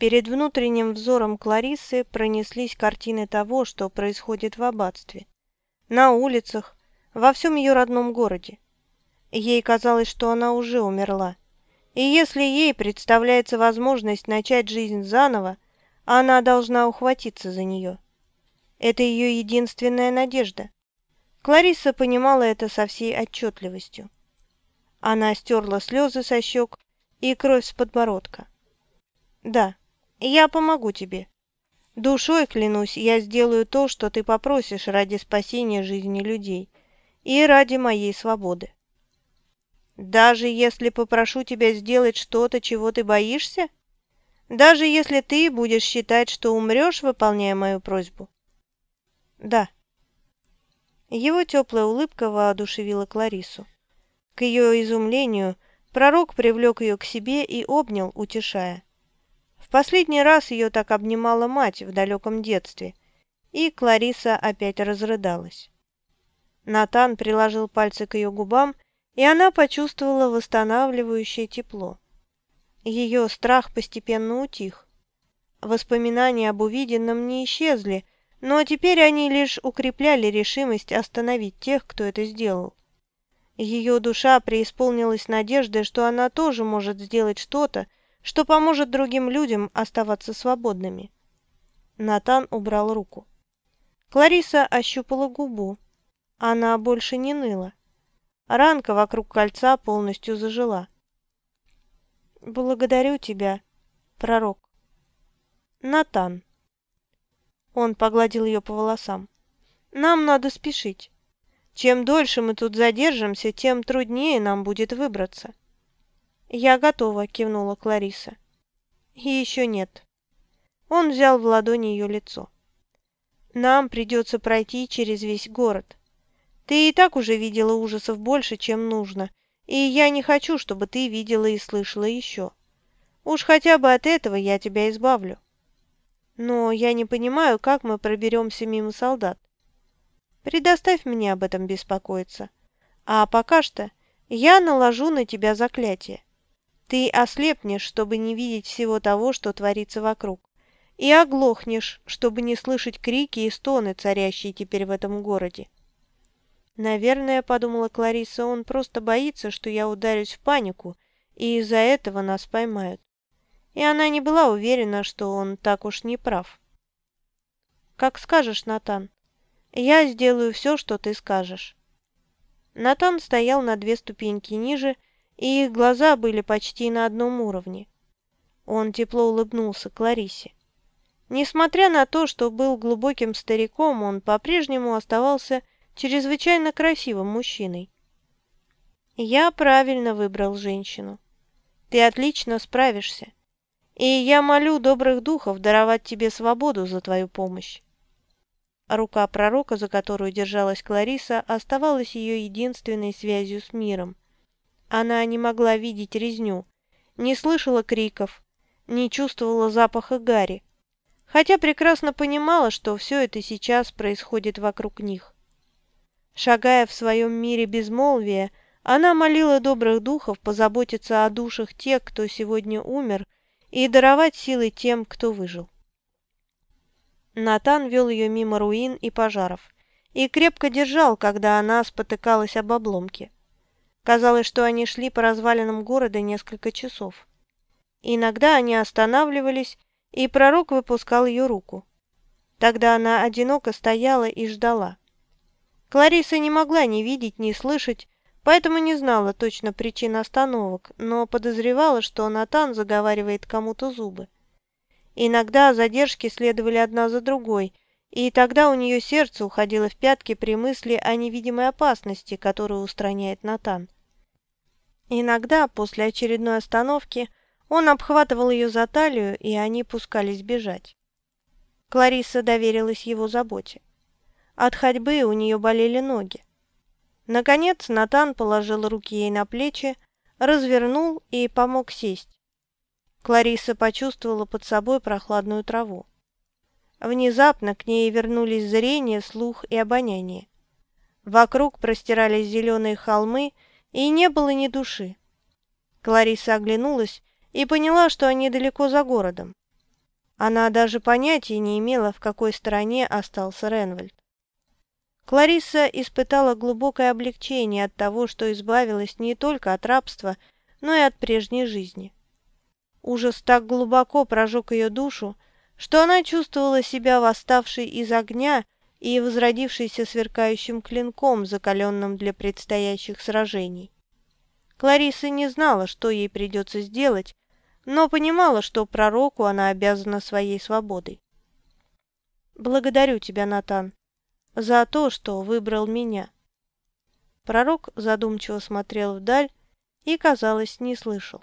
Перед внутренним взором Клариссы пронеслись картины того, что происходит в аббатстве. На улицах, во всем ее родном городе. Ей казалось, что она уже умерла. И если ей представляется возможность начать жизнь заново, она должна ухватиться за нее. Это ее единственная надежда. Клариса понимала это со всей отчетливостью. Она стерла слезы со щек и кровь с подбородка. «Да, я помогу тебе. Душой, клянусь, я сделаю то, что ты попросишь ради спасения жизни людей и ради моей свободы. Даже если попрошу тебя сделать что-то, чего ты боишься? Даже если ты будешь считать, что умрешь, выполняя мою просьбу? Да. Его теплая улыбка воодушевила Кларису. К ее изумлению пророк привлек ее к себе и обнял, утешая. Последний раз ее так обнимала мать в далеком детстве, и Клариса опять разрыдалась. Натан приложил пальцы к ее губам, и она почувствовала восстанавливающее тепло. Ее страх постепенно утих. Воспоминания об увиденном не исчезли, но теперь они лишь укрепляли решимость остановить тех, кто это сделал. Ее душа преисполнилась надеждой, что она тоже может сделать что-то, что поможет другим людям оставаться свободными. Натан убрал руку. Клариса ощупала губу. Она больше не ныла. Ранка вокруг кольца полностью зажила. «Благодарю тебя, пророк». «Натан». Он погладил ее по волосам. «Нам надо спешить». Чем дольше мы тут задержимся, тем труднее нам будет выбраться». «Я готова», — кивнула Клариса. «И еще нет». Он взял в ладони ее лицо. «Нам придется пройти через весь город. Ты и так уже видела ужасов больше, чем нужно, и я не хочу, чтобы ты видела и слышала еще. Уж хотя бы от этого я тебя избавлю. Но я не понимаю, как мы проберемся мимо солдат. Предоставь мне об этом беспокоиться. А пока что я наложу на тебя заклятие. Ты ослепнешь, чтобы не видеть всего того, что творится вокруг, и оглохнешь, чтобы не слышать крики и стоны, царящие теперь в этом городе. Наверное, подумала Клариса, он просто боится, что я ударюсь в панику, и из-за этого нас поймают. И она не была уверена, что он так уж не прав. «Как скажешь, Натан», я сделаю все, что ты скажешь». Натан стоял на две ступеньки ниже, и их глаза были почти на одном уровне. Он тепло улыбнулся Кларисе. Несмотря на то, что был глубоким стариком, он по-прежнему оставался чрезвычайно красивым мужчиной. «Я правильно выбрал женщину. Ты отлично справишься, и я молю добрых духов даровать тебе свободу за твою помощь. Рука пророка, за которую держалась Клариса, оставалась ее единственной связью с миром. Она не могла видеть резню, не слышала криков, не чувствовала запаха гари, хотя прекрасно понимала, что все это сейчас происходит вокруг них. Шагая в своем мире безмолвия, она молила добрых духов позаботиться о душах тех, кто сегодня умер, и даровать силы тем, кто выжил. Натан вел ее мимо руин и пожаров и крепко держал, когда она спотыкалась об обломке. Казалось, что они шли по развалинам города несколько часов. Иногда они останавливались, и пророк выпускал ее руку. Тогда она одиноко стояла и ждала. Клариса не могла ни видеть, ни слышать, поэтому не знала точно причин остановок, но подозревала, что Натан заговаривает кому-то зубы. Иногда задержки следовали одна за другой, и тогда у нее сердце уходило в пятки при мысли о невидимой опасности, которую устраняет Натан. Иногда, после очередной остановки, он обхватывал ее за талию, и они пускались бежать. Клариса доверилась его заботе. От ходьбы у нее болели ноги. Наконец Натан положил руки ей на плечи, развернул и помог сесть. Клариса почувствовала под собой прохладную траву. Внезапно к ней вернулись зрение, слух и обоняние. Вокруг простирались зеленые холмы, и не было ни души. Клариса оглянулась и поняла, что они далеко за городом. Она даже понятия не имела, в какой стороне остался Ренвальд. Кларисса испытала глубокое облегчение от того, что избавилась не только от рабства, но и от прежней жизни. Ужас так глубоко прожег ее душу, что она чувствовала себя восставшей из огня и возродившейся сверкающим клинком, закаленным для предстоящих сражений. Клариса не знала, что ей придется сделать, но понимала, что пророку она обязана своей свободой. «Благодарю тебя, Натан, за то, что выбрал меня». Пророк задумчиво смотрел вдаль и, казалось, не слышал.